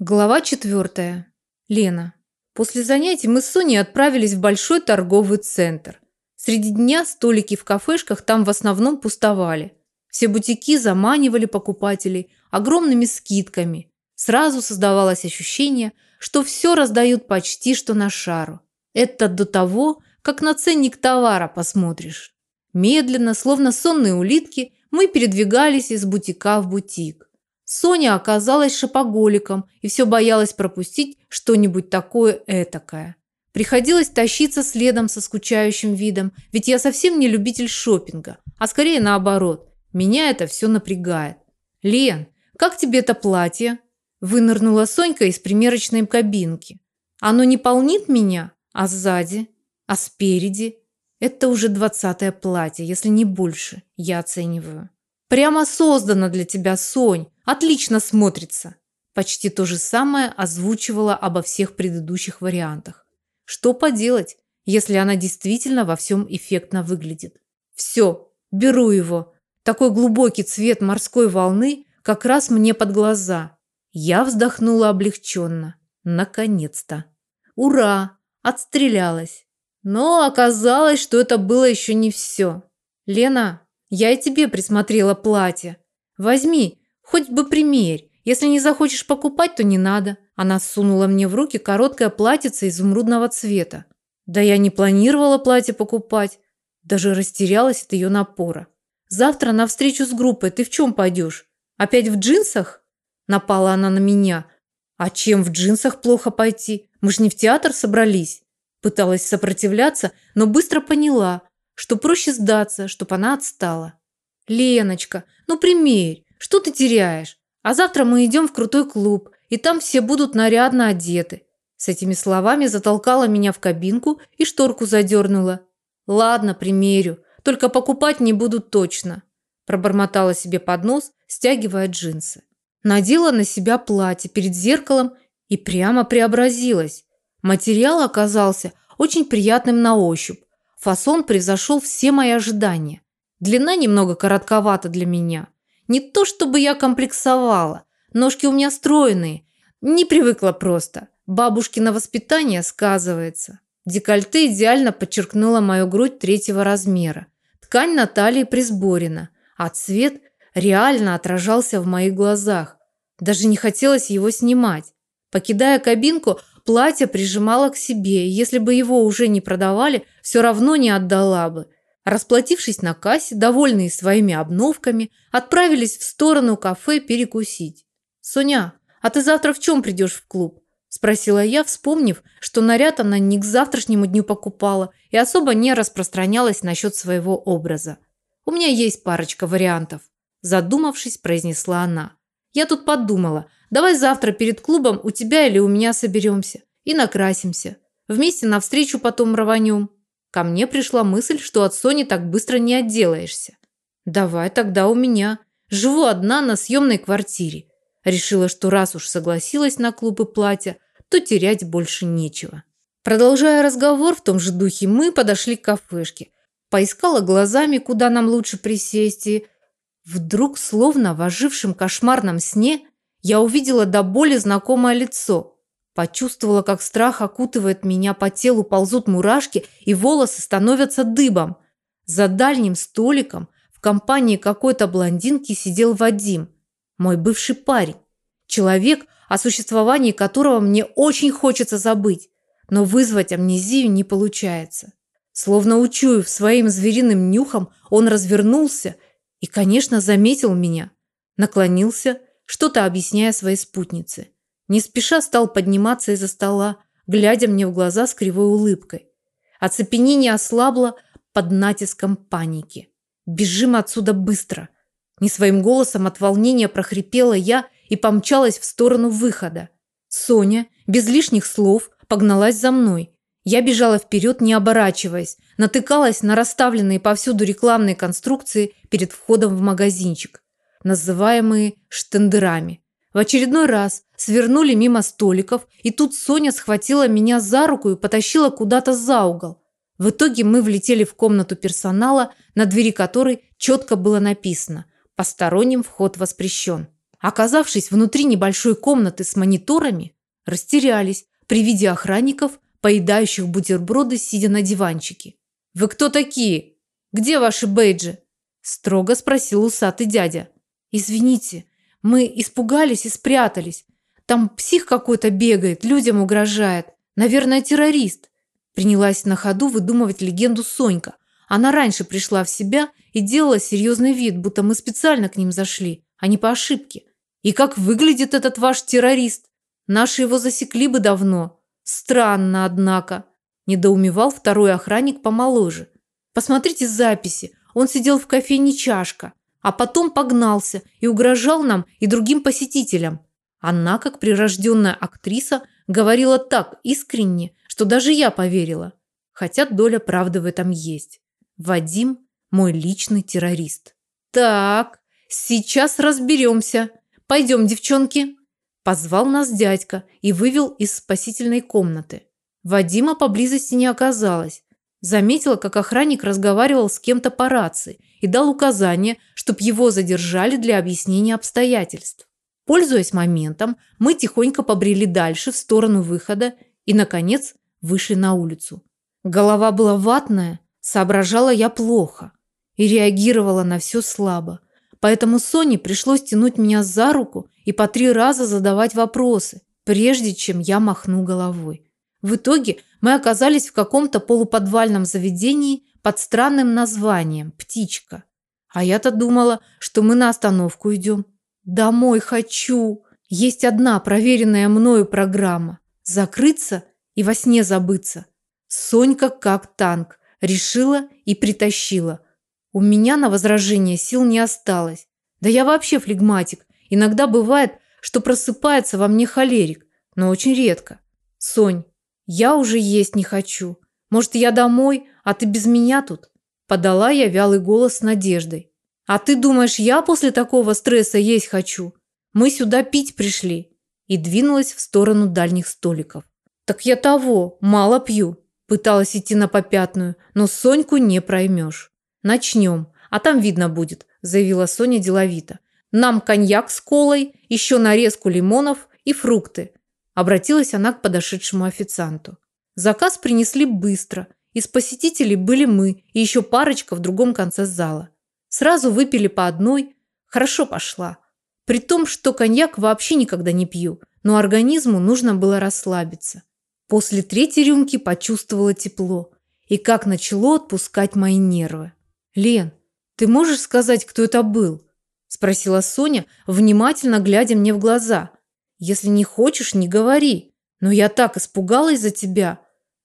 Глава четвертая. Лена. После занятий мы с Соней отправились в большой торговый центр. Среди дня столики в кафешках там в основном пустовали. Все бутики заманивали покупателей огромными скидками. Сразу создавалось ощущение, что все раздают почти что на шару. Это до того, как на ценник товара посмотришь. Медленно, словно сонные улитки, мы передвигались из бутика в бутик. Соня оказалась шопоголиком и все боялась пропустить что-нибудь такое этакое. Приходилось тащиться следом со скучающим видом, ведь я совсем не любитель шопинга, а скорее наоборот. Меня это все напрягает. «Лен, как тебе это платье?» Вынырнула Сонька из примерочной кабинки. «Оно не полнит меня? А сзади? А спереди?» Это уже двадцатое платье, если не больше, я оцениваю. Прямо создано для тебя, Сонь. Отлично смотрится. Почти то же самое озвучивала обо всех предыдущих вариантах. Что поделать, если она действительно во всем эффектно выглядит? Все, беру его. Такой глубокий цвет морской волны как раз мне под глаза. Я вздохнула облегченно. Наконец-то. Ура! Отстрелялась. Но оказалось, что это было еще не все. Лена, я и тебе присмотрела платье. Возьми, Хоть бы примерь. Если не захочешь покупать, то не надо. Она сунула мне в руки короткое платьице изумрудного цвета. Да я не планировала платье покупать. Даже растерялась от ее напора. Завтра на встречу с группой ты в чем пойдешь? Опять в джинсах? Напала она на меня. А чем в джинсах плохо пойти? Мы ж не в театр собрались. Пыталась сопротивляться, но быстро поняла, что проще сдаться, чтоб она отстала. Леночка, ну примерь. Что ты теряешь? А завтра мы идем в крутой клуб, и там все будут нарядно одеты. С этими словами затолкала меня в кабинку и шторку задернула. Ладно, примерю, только покупать не буду точно. Пробормотала себе под нос, стягивая джинсы. Надела на себя платье перед зеркалом и прямо преобразилась. Материал оказался очень приятным на ощупь. Фасон превзошел все мои ожидания. Длина немного коротковата для меня. Не то чтобы я комплексовала. Ножки у меня стройные. Не привыкла просто. Бабушкино воспитание сказывается. Декольте идеально подчеркнуло мою грудь третьего размера. Ткань на талии присборена, а цвет реально отражался в моих глазах. Даже не хотелось его снимать. Покидая кабинку, платье прижимала к себе, если бы его уже не продавали, все равно не отдала бы – Расплатившись на кассе, довольные своими обновками, отправились в сторону кафе перекусить. «Соня, а ты завтра в чем придешь в клуб?» – спросила я, вспомнив, что наряд она не к завтрашнему дню покупала и особо не распространялась насчет своего образа. «У меня есть парочка вариантов», – задумавшись, произнесла она. «Я тут подумала, давай завтра перед клубом у тебя или у меня соберемся и накрасимся. Вместе навстречу потом рванем». Ко мне пришла мысль, что от Сони так быстро не отделаешься. Давай тогда у меня. Живу одна на съемной квартире. Решила, что раз уж согласилась на клуб и платье, то терять больше нечего. Продолжая разговор в том же духе, мы подошли к кафешке. Поискала глазами, куда нам лучше присесть, и вдруг, словно в ожившем кошмарном сне, я увидела до боли знакомое лицо – Почувствовала, как страх окутывает меня, по телу ползут мурашки, и волосы становятся дыбом. За дальним столиком в компании какой-то блондинки сидел Вадим, мой бывший парень. Человек, о существовании которого мне очень хочется забыть, но вызвать амнезию не получается. Словно учуяв своим звериным нюхом, он развернулся и, конечно, заметил меня. Наклонился, что-то объясняя своей спутнице. Не спеша стал подниматься из-за стола, глядя мне в глаза с кривой улыбкой. Оцепенение ослабло под натиском паники. «Бежим отсюда быстро!» Не своим голосом от волнения прохрипела я и помчалась в сторону выхода. Соня, без лишних слов, погналась за мной. Я бежала вперед, не оборачиваясь, натыкалась на расставленные повсюду рекламные конструкции перед входом в магазинчик, называемые штендерами. В очередной раз свернули мимо столиков, и тут Соня схватила меня за руку и потащила куда-то за угол. В итоге мы влетели в комнату персонала, на двери которой четко было написано «Посторонним вход воспрещен». Оказавшись внутри небольшой комнаты с мониторами, растерялись при виде охранников, поедающих бутерброды, сидя на диванчике. «Вы кто такие? Где ваши бейджи?» – строго спросил усатый дядя. «Извините, мы испугались и спрятались. Там псих какой-то бегает, людям угрожает. Наверное, террорист». Принялась на ходу выдумывать легенду Сонька. Она раньше пришла в себя и делала серьезный вид, будто мы специально к ним зашли, а не по ошибке. И как выглядит этот ваш террорист? Наши его засекли бы давно. Странно, однако. Недоумевал второй охранник помоложе. Посмотрите записи. Он сидел в кофейне чашка, а потом погнался и угрожал нам и другим посетителям. Она, как прирожденная актриса, говорила так искренне, что даже я поверила. Хотя доля правды в этом есть. Вадим – мой личный террорист. Так, сейчас разберемся. Пойдем, девчонки. Позвал нас дядька и вывел из спасительной комнаты. Вадима поблизости не оказалось. Заметила, как охранник разговаривал с кем-то по рации и дал указание, чтобы его задержали для объяснения обстоятельств. Пользуясь моментом, мы тихонько побрели дальше в сторону выхода и, наконец, вышли на улицу. Голова была ватная, соображала я плохо и реагировала на все слабо. Поэтому Соне пришлось тянуть меня за руку и по три раза задавать вопросы, прежде чем я махну головой. В итоге мы оказались в каком-то полуподвальном заведении под странным названием «Птичка». А я-то думала, что мы на остановку идем. Домой хочу. Есть одна проверенная мною программа. Закрыться и во сне забыться. Сонька как танк. Решила и притащила. У меня на возражение сил не осталось. Да я вообще флегматик. Иногда бывает, что просыпается во мне холерик, но очень редко. Сонь, я уже есть не хочу. Может, я домой, а ты без меня тут? Подала я вялый голос с надеждой. А ты думаешь, я после такого стресса есть хочу? Мы сюда пить пришли. И двинулась в сторону дальних столиков. Так я того, мало пью. Пыталась идти на попятную, но Соньку не проймешь. Начнем, а там видно будет, заявила Соня деловито. Нам коньяк с колой, еще нарезку лимонов и фрукты. Обратилась она к подошедшему официанту. Заказ принесли быстро. Из посетителей были мы и еще парочка в другом конце зала. Сразу выпили по одной. Хорошо пошла. При том, что коньяк вообще никогда не пью, но организму нужно было расслабиться. После третьей рюмки почувствовала тепло и как начало отпускать мои нервы. «Лен, ты можешь сказать, кто это был?» – спросила Соня, внимательно глядя мне в глаза. «Если не хочешь, не говори. Но я так испугалась за тебя.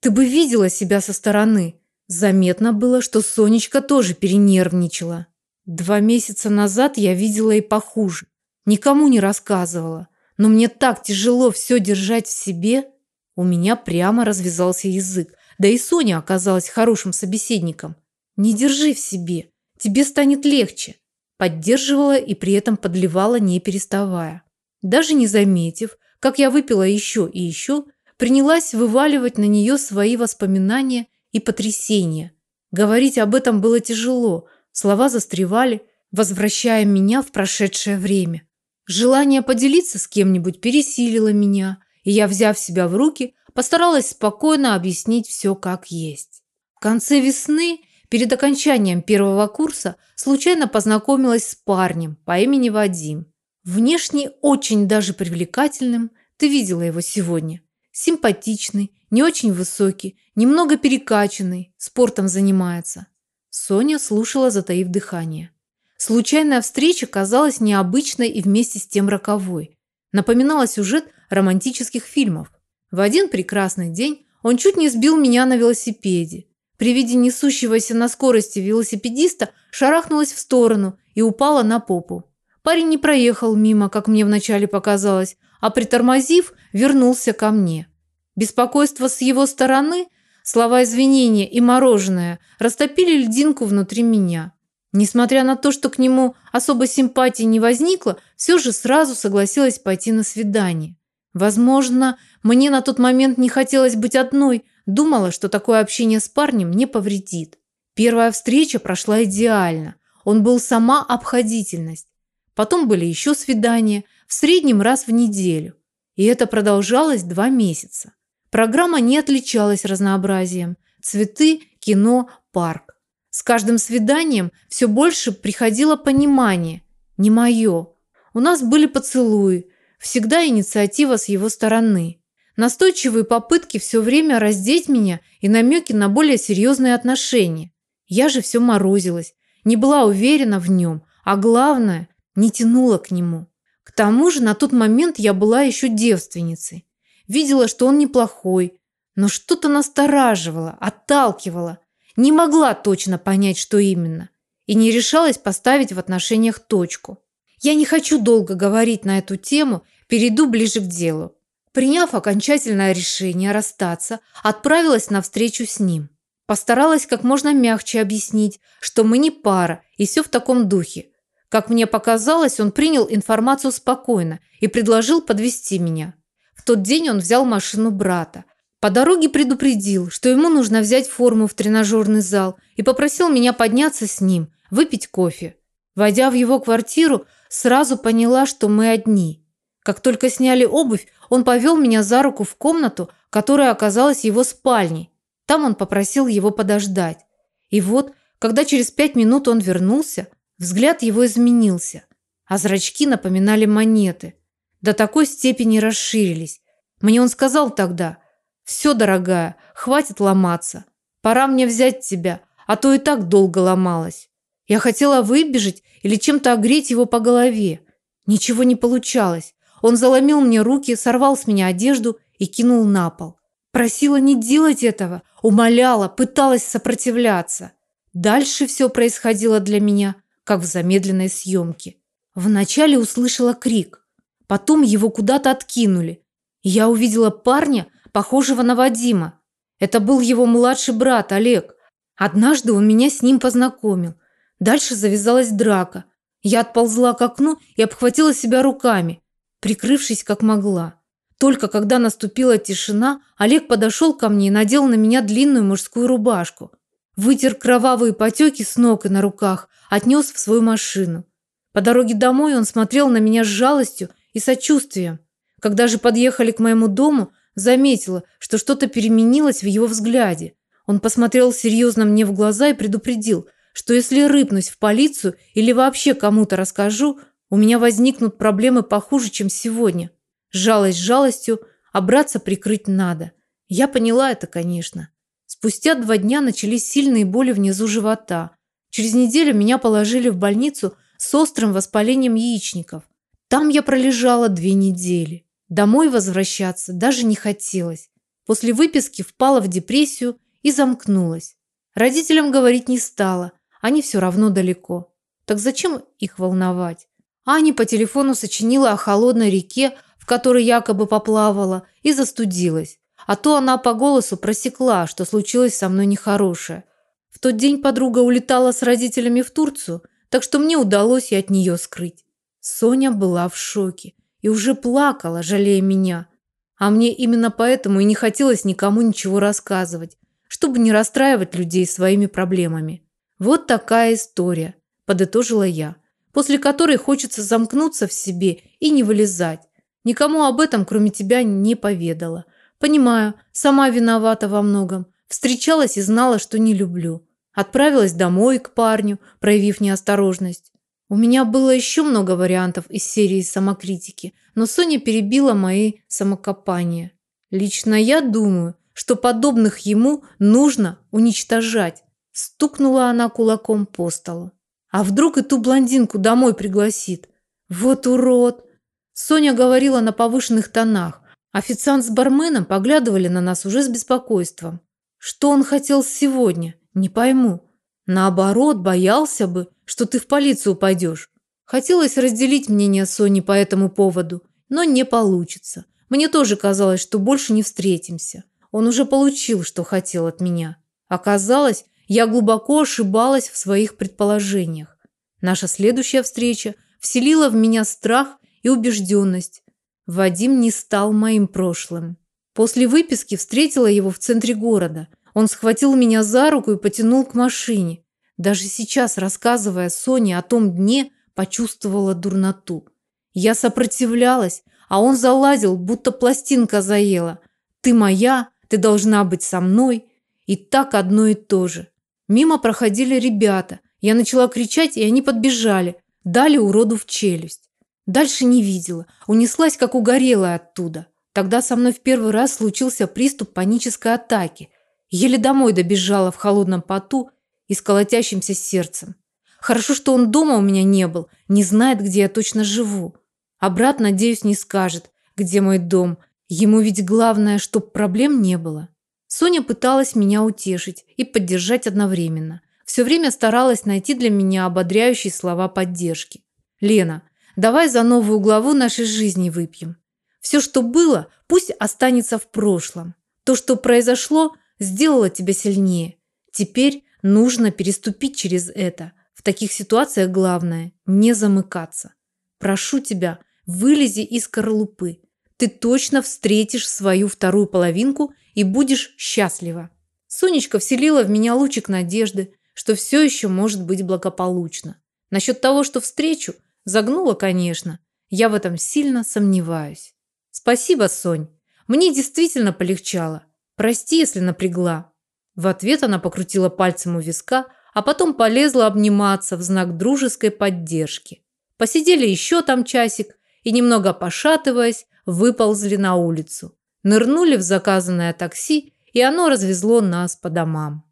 Ты бы видела себя со стороны». Заметно было, что Сонечка тоже перенервничала. Два месяца назад я видела и похуже. Никому не рассказывала. Но мне так тяжело все держать в себе – у меня прямо развязался язык. Да и Соня оказалась хорошим собеседником. Не держи в себе, тебе станет легче. Поддерживала и при этом подливала, не переставая. Даже не заметив, как я выпила еще и еще, принялась вываливать на нее свои воспоминания и потрясения. Говорить об этом было тяжело, слова застревали, возвращая меня в прошедшее время. Желание поделиться с кем-нибудь пересилило меня, и я, взяв себя в руки, постаралась спокойно объяснить все как есть. В конце весны, перед окончанием первого курса, случайно познакомилась с парнем по имени Вадим. Внешне очень даже привлекательным, ты видела его сегодня. Симпатичный, не очень высокий, немного перекачанный, спортом занимается. Соня слушала, затаив дыхание. Случайная встреча казалась необычной и вместе с тем роковой. Напоминала сюжет романтических фильмов. В один прекрасный день он чуть не сбил меня на велосипеде. При виде несущегося на скорости велосипедиста шарахнулась в сторону и упала на попу. Парень не проехал мимо, как мне вначале показалось, а притормозив, вернулся ко мне. Беспокойство с его стороны, слова извинения и мороженое растопили льдинку внутри меня. Несмотря на то, что к нему особой симпатии не возникло, все же сразу согласилась пойти на свидание. Возможно, мне на тот момент не хотелось быть одной, думала, что такое общение с парнем не повредит. Первая встреча прошла идеально. Он был сама обходительность. Потом были еще свидания, в среднем раз в неделю. И это продолжалось два месяца. Программа не отличалась разнообразием. Цветы, кино, парк. С каждым свиданием все больше приходило понимание. Не мое. У нас были поцелуи. Всегда инициатива с его стороны. Настойчивые попытки все время раздеть меня и намеки на более серьезные отношения. Я же все морозилась, не была уверена в нем, а главное, не тянула к нему. К тому же на тот момент я была еще девственницей. Видела, что он неплохой, но что-то настораживало, отталкивало. Не могла точно понять, что именно. И не решалась поставить в отношениях точку. Я не хочу долго говорить на эту тему, перейду ближе к делу. Приняв окончательное решение расстаться, отправилась на встречу с ним. Постаралась как можно мягче объяснить, что мы не пара, и все в таком духе. Как мне показалось, он принял информацию спокойно и предложил подвести меня. В тот день он взял машину брата. По дороге предупредил, что ему нужно взять форму в тренажерный зал и попросил меня подняться с ним, выпить кофе. Войдя в его квартиру, сразу поняла, что мы одни. Как только сняли обувь, он повел меня за руку в комнату, которая оказалась его спальней. Там он попросил его подождать. И вот, когда через пять минут он вернулся, взгляд его изменился, а зрачки напоминали монеты. До такой степени расширились. Мне он сказал тогда, «Все, дорогая, хватит ломаться. Пора мне взять тебя, а то и так долго ломалась». Я хотела выбежать или чем-то огреть его по голове. Ничего не получалось. Он заломил мне руки, сорвал с меня одежду и кинул на пол. Просила не делать этого, умоляла, пыталась сопротивляться. Дальше все происходило для меня, как в замедленной съемке. Вначале услышала крик, потом его куда-то откинули. я увидела парня, похожего на Вадима. Это был его младший брат Олег. Однажды он меня с ним познакомил. Дальше завязалась драка. Я отползла к окну и обхватила себя руками прикрывшись как могла. Только когда наступила тишина, Олег подошел ко мне и надел на меня длинную мужскую рубашку. Вытер кровавые потеки с ног и на руках, отнес в свою машину. По дороге домой он смотрел на меня с жалостью и сочувствием. Когда же подъехали к моему дому, заметила, что что-то переменилось в его взгляде. Он посмотрел серьезно мне в глаза и предупредил, что если рыпнусь в полицию или вообще кому-то расскажу, у меня возникнут проблемы похуже, чем сегодня. Жалость жалостью, а браться прикрыть надо. Я поняла это, конечно. Спустя два дня начались сильные боли внизу живота. Через неделю меня положили в больницу с острым воспалением яичников. Там я пролежала две недели. Домой возвращаться даже не хотелось. После выписки впала в депрессию и замкнулась. Родителям говорить не стала, они все равно далеко. Так зачем их волновать? Аня по телефону сочинила о холодной реке, в которой якобы поплавала, и застудилась. А то она по голосу просекла, что случилось со мной нехорошее. В тот день подруга улетала с родителями в Турцию, так что мне удалось и от нее скрыть. Соня была в шоке и уже плакала, жалея меня. А мне именно поэтому и не хотелось никому ничего рассказывать, чтобы не расстраивать людей своими проблемами. Вот такая история, подытожила я после которой хочется замкнуться в себе и не вылезать. Никому об этом, кроме тебя, не поведала. Понимаю, сама виновата во многом. Встречалась и знала, что не люблю. Отправилась домой к парню, проявив неосторожность. У меня было еще много вариантов из серии самокритики, но Соня перебила мои самокопания. Лично я думаю, что подобных ему нужно уничтожать. Стукнула она кулаком по столу. А вдруг и ту блондинку домой пригласит? Вот урод! Соня говорила на повышенных тонах. Официант с барменом поглядывали на нас уже с беспокойством. Что он хотел сегодня? Не пойму. Наоборот, боялся бы, что ты в полицию пойдешь. Хотелось разделить мнение Сони по этому поводу, но не получится. Мне тоже казалось, что больше не встретимся. Он уже получил, что хотел от меня. Оказалось, я глубоко ошибалась в своих предположениях. Наша следующая встреча вселила в меня страх и убежденность. Вадим не стал моим прошлым. После выписки встретила его в центре города. Он схватил меня за руку и потянул к машине. Даже сейчас, рассказывая Соне о том дне, почувствовала дурноту. Я сопротивлялась, а он залазил, будто пластинка заела. Ты моя, ты должна быть со мной. И так одно и то же. Мимо проходили ребята. Я начала кричать, и они подбежали. Дали уроду в челюсть. Дальше не видела. Унеслась, как угорелая оттуда. Тогда со мной в первый раз случился приступ панической атаки. Еле домой добежала в холодном поту и с колотящимся сердцем. Хорошо, что он дома у меня не был, не знает, где я точно живу. А брат, надеюсь, не скажет, где мой дом. Ему ведь главное, чтоб проблем не было. Соня пыталась меня утешить и поддержать одновременно. Все время старалась найти для меня ободряющие слова поддержки. «Лена, давай за новую главу нашей жизни выпьем. Все, что было, пусть останется в прошлом. То, что произошло, сделало тебя сильнее. Теперь нужно переступить через это. В таких ситуациях главное – не замыкаться. Прошу тебя, вылези из скорлупы. Ты точно встретишь свою вторую половинку и будешь счастлива. Сонечка вселила в меня лучик надежды, что все еще может быть благополучно. Насчет того, что встречу, загнула, конечно. Я в этом сильно сомневаюсь. Спасибо, Сонь. Мне действительно полегчало. Прости, если напрягла. В ответ она покрутила пальцем у виска, а потом полезла обниматься в знак дружеской поддержки. Посидели еще там часик и, немного пошатываясь, выползли на улицу. Нырнули в заказанное такси, и оно развезло нас по домам.